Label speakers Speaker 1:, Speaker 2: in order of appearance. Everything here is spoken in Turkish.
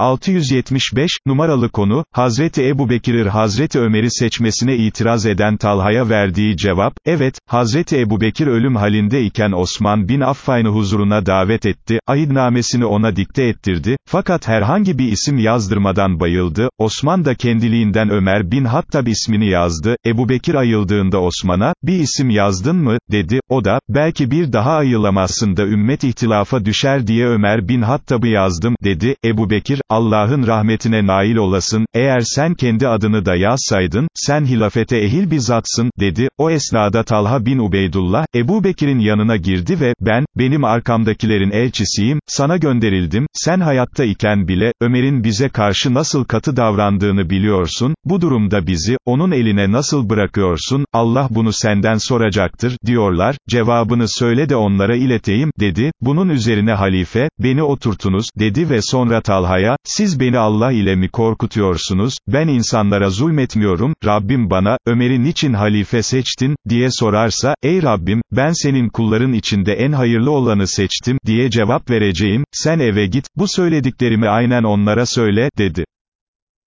Speaker 1: 675, numaralı konu, Hazreti Ebu Bekir'ir Hazreti Ömer'i seçmesine itiraz eden Talha'ya verdiği cevap, evet, Hazreti Ebu Bekir ölüm halinde iken Osman bin Affan'ı huzuruna davet etti, ahidnamesini ona dikte ettirdi, fakat herhangi bir isim yazdırmadan bayıldı, Osman da kendiliğinden Ömer bin Hattab ismini yazdı, Ebu Bekir ayıldığında Osman'a, bir isim yazdın mı, dedi, o da, belki bir daha ayılamazsın da ümmet ihtilafa düşer diye Ömer bin Hattab'ı yazdım, dedi, Ebu Bekir, Allah'ın rahmetine nail olasın, eğer sen kendi adını da yazsaydın, sen hilafete ehil bir zatsın, dedi, o esnada Talha bin Ubeydullah, Ebu Bekir'in yanına girdi ve, ben, benim arkamdakilerin elçisiyim, sana gönderildim, sen hayatta iken bile, Ömer'in bize karşı nasıl katı davrandığını biliyorsun, bu durumda bizi, onun eline nasıl bırakıyorsun, Allah bunu senden soracaktır, diyorlar, cevabını söyle de onlara ileteyim, dedi, bunun üzerine halife, beni oturtunuz, dedi ve sonra Talha'ya, siz beni Allah ile mi korkutuyorsunuz, ben insanlara zulmetmiyorum, Rabbim bana, Ömer'i niçin halife seçtin, diye sorarsa, ey Rabbim, ben senin kulların içinde en hayırlı olanı seçtim, diye cevap vereceğim, sen eve git, bu söylediklerimi aynen onlara söyle, dedi.